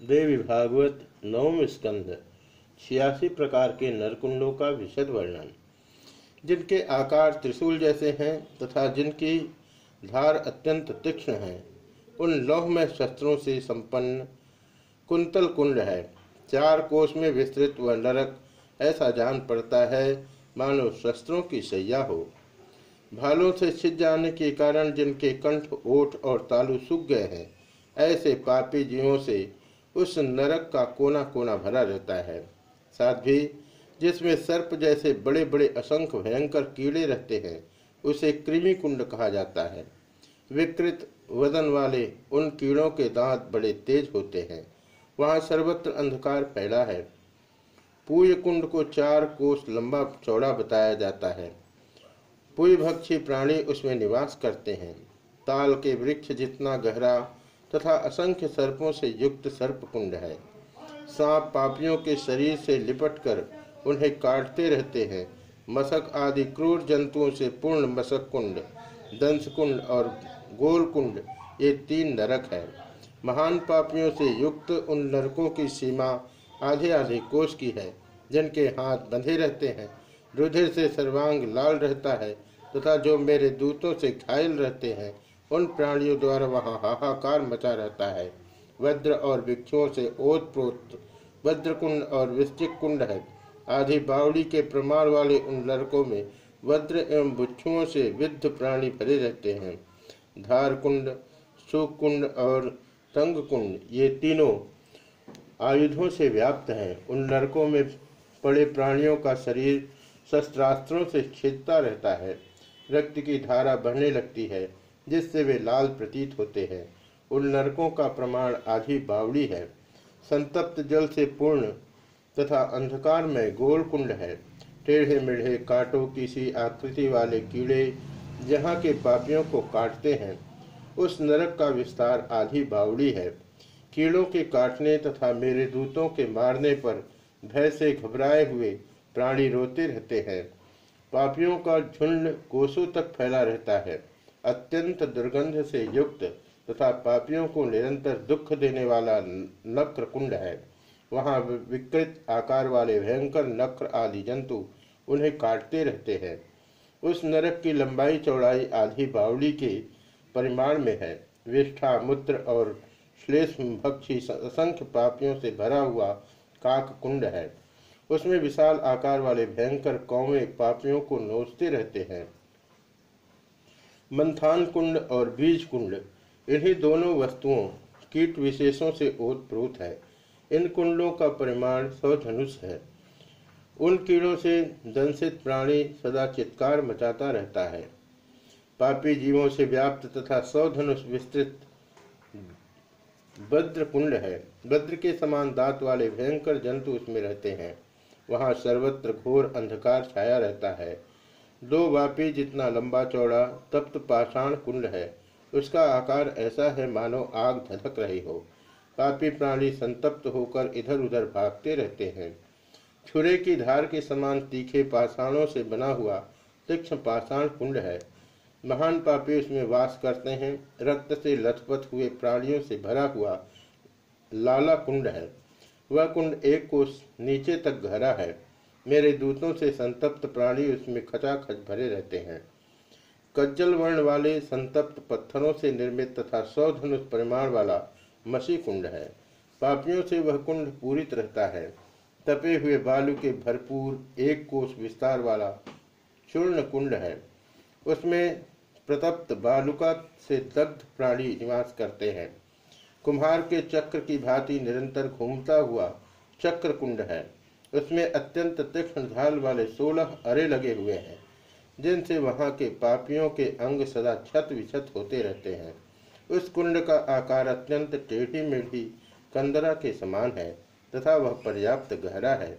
देवी भागवत नवम स्कंद, छियासी प्रकार के नरकुंडों का विशद वर्णन। जिनके आकार त्रिशूल जैसे हैं तथा जिनकी धार अत्यंत तीक्ष्ण है, उन लौहमय शस्त्रों से संपन्न कुंतल कुंड है। चार कोष में विस्तृत व नरक ऐसा जान पड़ता है, मानो शस्त्रों की सैया हो। भालों से छिद जाने के कारण जिनके कंठ, ओठ और तालु सूख गए हैं, ऐसे पापी जीवों से उस नरक का कोना कोना भरा रहता है। साथ भी, जिसमें सर्प जैसे बड़े बड़े असंख्य भयंकर कीड़े रहते हैं, उसे कृमि कुंड कहा जाता है। विकृत वज़न वाले उन कीड़ों के दांत बड़े तेज होते हैं। वहाँ सर्वत्र अंधकार फैला है। पूय कुंड को चार कोस लंबा चौड़ा बताया जाता है। पुय भक्षी प्राणी उसमें निवास करते हैं। ताल के वृक्ष जितना गहरा तथा असंख्य सर्पों से युक्त सर्प कुंड है। सांप पापियों के शरीर से लिपटकर उन्हें काटते रहते हैं। मसक आदि क्रूर जंतुओं से पूर्ण मसक कुंड दंश कुंड और गोल कुंड ये तीन नरक है। महान पापियों से युक्त उन नरकों की सीमा आधे आधे कोष की है, जिनके हाथ बंधे रहते हैं। रुधिर से सर्वांग लाल रहता है तथा जो मेरे दूतों से घायल रहते हैं उन प्राणियों द्वारा वहाँ हाहाकार मचा रहता है। वज्र और भिक्षुओं से ओत प्रोत वज्र कुंड और विस्तृत कुंड है। आधी बावड़ी के प्रमाण वाले उन लड़कों में वज्र एवं भिक्षुओं से विद्ध प्राणी भरे रहते हैं। धार कुंड और तंग कुंड ये तीनों आयुधों से व्याप्त हैं। उन लड़कों में पड़े प्राणियों का शरीर शस्त्रास्त्रों से छेदता रहता है। रक्त की धारा बहने लगती है। जिससे वे लाल प्रतीत होते हैं। उन नरकों का प्रमाण आधी बावड़ी है। संतप्त जल से पूर्ण तथा अंधकार में गोल कुंड है। टेढ़े मेढ़े कांटों की सी आकृति वाले कीड़े जहाँ के पापियों को काटते हैं। उस नरक का विस्तार आधी बावड़ी है। कीड़ों के काटने तथा मेरे दूतों के मारने पर भय से घबराए हुए प्राणी रोते रहते हैं। पापियों का झुंड कोसों तक फैला रहता है। अत्यंत दुर्गंध से युक्त तथा पापियों को निरंतर दुख देने वाला नक्र कुंड है। वहाँ विकृत आकार वाले भयंकर नक्र आदि जंतु उन्हें काटते रहते हैं। उस नरक की लंबाई चौड़ाई आधी बावली के परिमाण में है। विष्ठा, मूत्र और श्लेष भक्षी असंख्य पापियों से भरा हुआ काक कुंड है। उसमें विशाल आकार वाले भयंकर कौवे पापियों को नोचते रहते हैं। मंथान कुंड और बीज कुंड इन्हीं दोनों वस्तुओं, कीट विशेषों से ओतप्रोत है। इन कुंडों का परिमाण सौ धनुष है। उन कीड़ों से दंशित प्राणी सदा चित्कार मचाता रहता है। पापी जीवों से व्याप्त तथा सौ धनुष विस्तृत भद्र कुंड है। भद्र के समान दांत वाले भयंकर जंतु उसमें रहते हैं। वहाँ सर्वत्र घोर अंधकार छाया रहता है। दो वापी जितना लंबा चौड़ा, तप्त पाषाण कुंड है। उसका आकार ऐसा है, मानो आग धधक रही हो। पापी प्राणी संतप्त होकर इधर उधर भागते रहते हैं। छुरे की धार के समान तीखे पाषाणों से बना हुआ तीक्ष्ण पाषाण कुंड है। महान पापी उसमें वास करते हैं। रक्त से लथपथ हुए प्राणियों से भरा हुआ लाला कुंड है। वह कुंड एक कोस नीचे तक गहरा है। मेरे दूतों से संतप्त प्राणी उसमें खचाखच भरे रहते हैं। कज्जल वर्ण वाले संतप्त पत्थरों से निर्मित तथा सौ धनुष परिमाण वाला मसी कुंड है। पापियों से वह कुंड पूरित रहता है। तपे हुए बालू के भरपूर एक कोष विस्तार वाला चूर्ण कुंड है। उसमें प्रतप्त बालुका से दग्ध प्राणी निवास करते हैं। कुम्हार के चक्र की भांति निरंतर घूमता हुआ चक्र कुंड है। उसमें अत्यंत तीक्ष्ण ढाल वाले सोलह अरे लगे हुए हैं, जिनसे वहाँ के पापियों के अंग सदा छत विछत होते रहते हैं। उस कुंड का आकार अत्यंत टेढ़ी मेढ़ी कंदरा के समान है, तथा वह पर्याप्त गहरा है।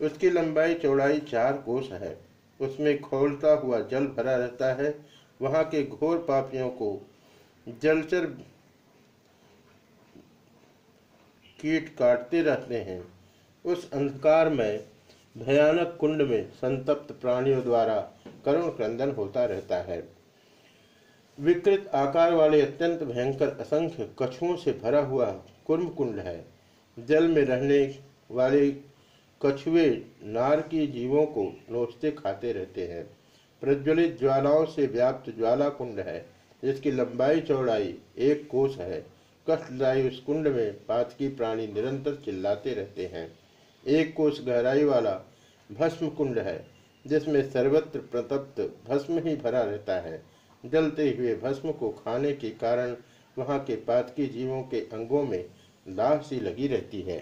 उसकी लंबाई चौड़ाई चार कोस है। उसमें खोलता हुआ जल भरा रहता है। वहाँ के घोर पापियों को जलचर कीट काटते रहते हैं। उस अंधकार में, भयानक कुंड में संतप्त प्राणियों द्वारा करुण क्रंदन होता रहता है। विकृत आकार वाले अत्यंत भयंकर असंख्य कछुओं से भरा हुआ कुर्म कुंड है। जल में रहने वाले कछुए नार की जीवों को नोचते खाते रहते हैं। प्रज्वलित ज्वालाओं से व्याप्त ज्वाला कुंड है। जिसकी लंबाई चौड़ाई एक कोस है। कष्टदायी उस कुंड में पातकी प्राणी निरंतर चिल्लाते रहते हैं। एक कोष गहराई वाला भस्म कुंड है, जिसमें सर्वत्र प्रतप्त भस्म ही भरा रहता है। जलते हुए भस्म को खाने के कारण वहाँ के पातकी जीवों के अंगों में दाह सी लगी रहती है।